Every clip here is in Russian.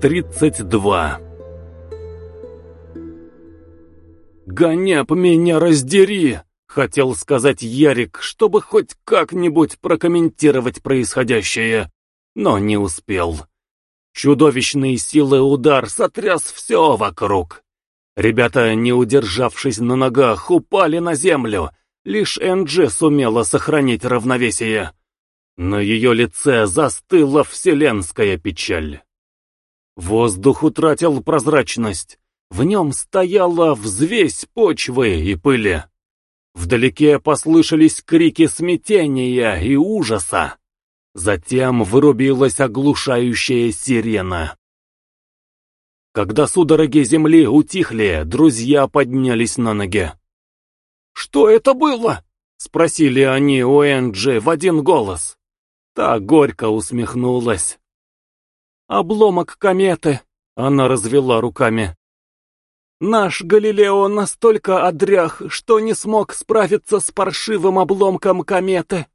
32 «Гоняп меня раздери!» — хотел сказать Ярик, чтобы хоть как-нибудь прокомментировать происходящее, но не успел. Чудовищный силы удар сотряс все вокруг. Ребята, не удержавшись на ногах, упали на землю. Лишь Энджи сумела сохранить равновесие. На ее лице застыла вселенская печаль. Воздух утратил прозрачность. В нем стояла взвесь почвы и пыли. Вдалеке послышались крики смятения и ужаса. Затем вырубилась оглушающая сирена. Когда судороги земли утихли, друзья поднялись на ноги. «Что это было?» — спросили они у Энджи в один голос. Та горько усмехнулась. «Обломок кометы», — она развела руками. «Наш Галилео настолько одрях, что не смог справиться с паршивым обломком кометы».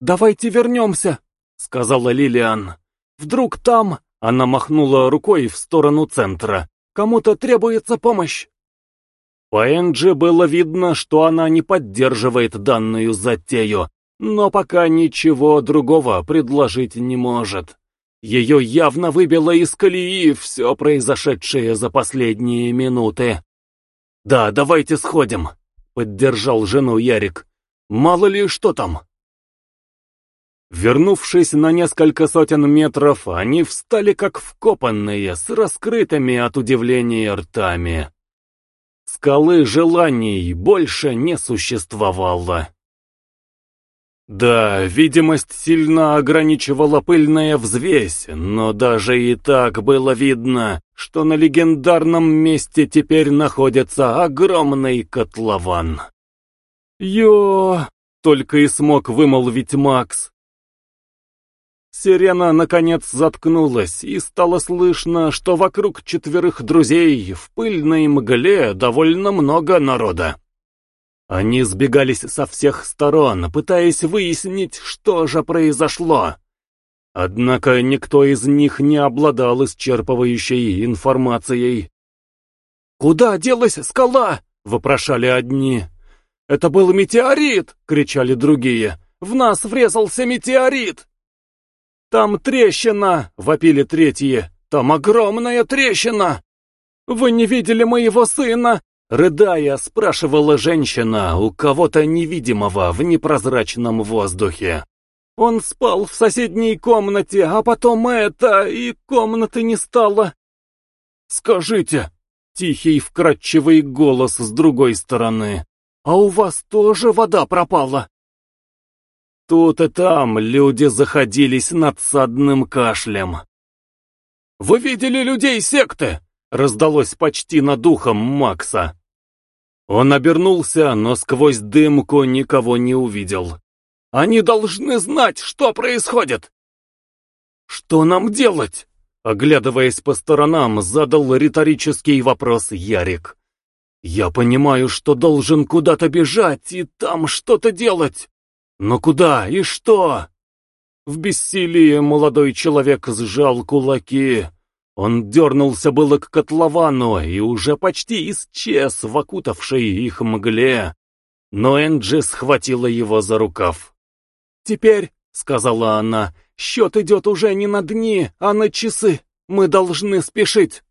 «Давайте вернемся», — сказала Лилиан. «Вдруг там...» — она махнула рукой в сторону центра. «Кому-то требуется помощь». По Энджи было видно, что она не поддерживает данную затею, но пока ничего другого предложить не может. Ее явно выбило из колеи все произошедшее за последние минуты. «Да, давайте сходим», — поддержал жену Ярик. «Мало ли что там». Вернувшись на несколько сотен метров, они встали как вкопанные, с раскрытыми от удивления ртами. Скалы желаний больше не существовало. Да, видимость сильно ограничивала пыльная взвесь, но даже и так было видно, что на легендарном месте теперь находится огромный котлован. «Ё!» — только и смог вымолвить Макс. Сирена, наконец, заткнулась, и стало слышно, что вокруг четверых друзей в пыльной мгле довольно много народа. Они сбегались со всех сторон, пытаясь выяснить, что же произошло. Однако никто из них не обладал исчерпывающей информацией. «Куда делась скала?» — вопрошали одни. «Это был метеорит!» — кричали другие. «В нас врезался метеорит!» «Там трещина!» — вопили третьи. «Там огромная трещина!» «Вы не видели моего сына? Рыдая, спрашивала женщина у кого-то невидимого в непрозрачном воздухе. Он спал в соседней комнате, а потом это, и комнаты не стало. Скажите, тихий вкрадчивый голос с другой стороны, а у вас тоже вода пропала? Тут и там люди заходились надсадным кашлем. «Вы видели людей секты?» Раздалось почти над ухом Макса. Он обернулся, но сквозь дымку никого не увидел. «Они должны знать, что происходит!» «Что нам делать?» Оглядываясь по сторонам, задал риторический вопрос Ярик. «Я понимаю, что должен куда-то бежать и там что-то делать. Но куда и что?» В бессилии молодой человек сжал кулаки. Он дернулся было к котловану и уже почти исчез в окутавшей их мгле. Но Энджи схватила его за рукав. «Теперь», — сказала она, — «счет идет уже не на дни, а на часы. Мы должны спешить».